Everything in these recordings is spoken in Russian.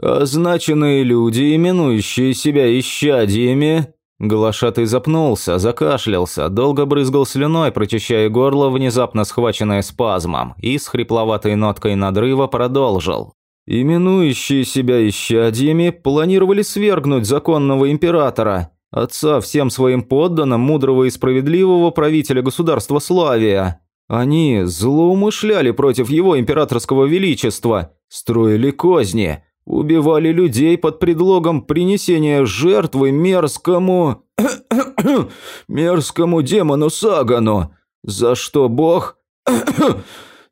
Означенные люди, именующие себя исчадиями...» Глашатый запнулся, закашлялся, долго брызгал слюной, прочищая горло, внезапно схваченное спазмом, и с хрипловатой ноткой надрыва продолжил. Именующие себя исчадьями планировали свергнуть законного императора, отца всем своим подданным мудрого и справедливого правителя государства Славия. Они злоумышляли против его императорского величества, строили козни, убивали людей под предлогом принесения жертвы мерзкому... мерзкому демону Сагану, за что бог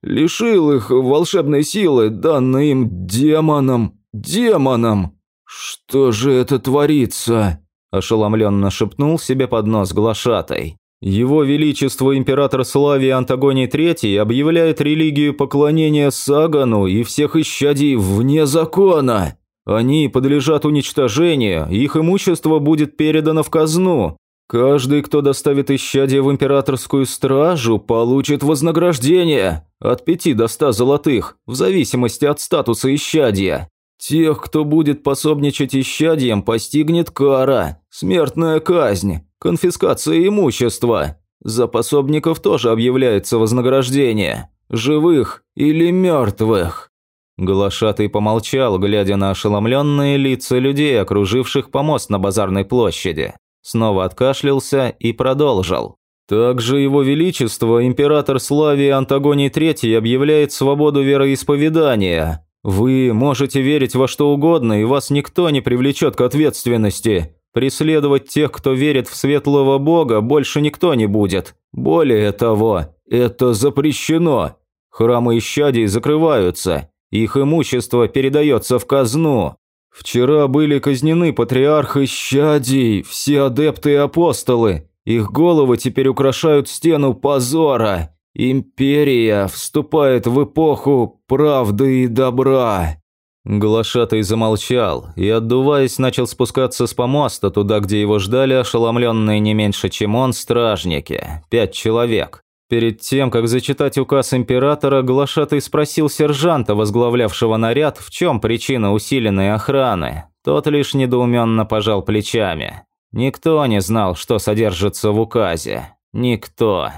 лишил их волшебной силы, данной им демоном, демоном. Что же это творится? Ошеломленно шепнул себе под нос глашатай. Его Величество Император Славии Антагоний III объявляет религию поклонения Сагану и всех исчадий вне закона. Они подлежат уничтожению, их имущество будет передано в казну. Каждый, кто доставит исчадие в императорскую стражу, получит вознаграждение от пяти до ста золотых, в зависимости от статуса исчадия. Тех, кто будет пособничать исчадиям, постигнет кара, смертная казнь, конфискация имущества. За пособников тоже объявляется вознаграждение, живых или мертвых. Глашатый помолчал, глядя на ошеломленные лица людей, окруживших помост на базарной площади. Снова откашлялся и продолжил. Также его величество, император Славии Антагоний III, объявляет свободу вероисповедания, вы можете верить во что угодно, и вас никто не привлечет к ответственности. Преследовать тех, кто верит в светлого бога, больше никто не будет. Более того, это запрещено. Храмы исчадий закрываются, их имущество передается в казну. Вчера были казнены патриарх исчадий, все адепты и апостолы. Их головы теперь украшают стену позора. Империя вступает в эпоху правды и добра. Глашатый замолчал и, отдуваясь, начал спускаться с помоста туда, где его ждали ошеломленные не меньше, чем он, стражники. Пять человек. Перед тем, как зачитать указ императора, Глашатый спросил сержанта, возглавлявшего наряд, в чем причина усиленной охраны. Тот лишь недоуменно пожал плечами. Никто не знал, что содержится в указе. Никто.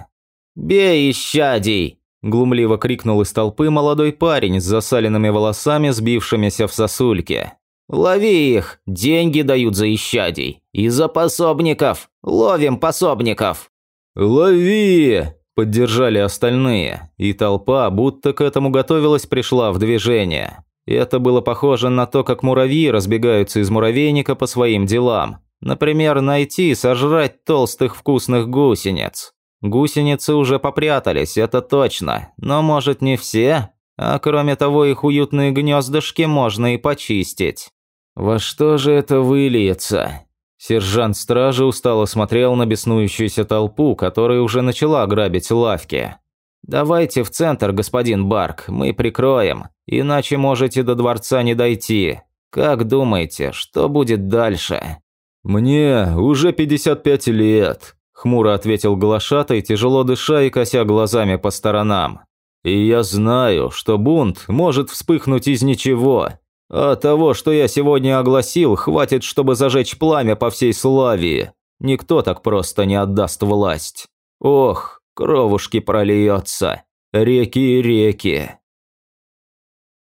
«Бей, исчадий!» – глумливо крикнул из толпы молодой парень с засаленными волосами, сбившимися в сосульки. «Лови их! Деньги дают за исчадий! И за пособников! Ловим пособников!» «Лови!» – поддержали остальные, и толпа, будто к этому готовилась, пришла в движение. Это было похоже на то, как муравьи разбегаются из муравейника по своим делам. Например, найти и сожрать толстых вкусных гусениц. Гусеницы уже попрятались, это точно, но может не все, а кроме того их уютные гнездышки можно и почистить. Во что же это выльется? Сержант стражи устало смотрел на беснующуюся толпу, которая уже начала грабить лавки. «Давайте в центр, господин Барк, мы прикроем, иначе можете до дворца не дойти. Как думаете, что будет дальше?» «Мне уже 55 лет», Хмуро ответил глашатай, тяжело дыша и кося глазами по сторонам. «И я знаю, что бунт может вспыхнуть из ничего. А того, что я сегодня огласил, хватит, чтобы зажечь пламя по всей Славии. Никто так просто не отдаст власть. Ох, кровушки прольется. Реки и реки.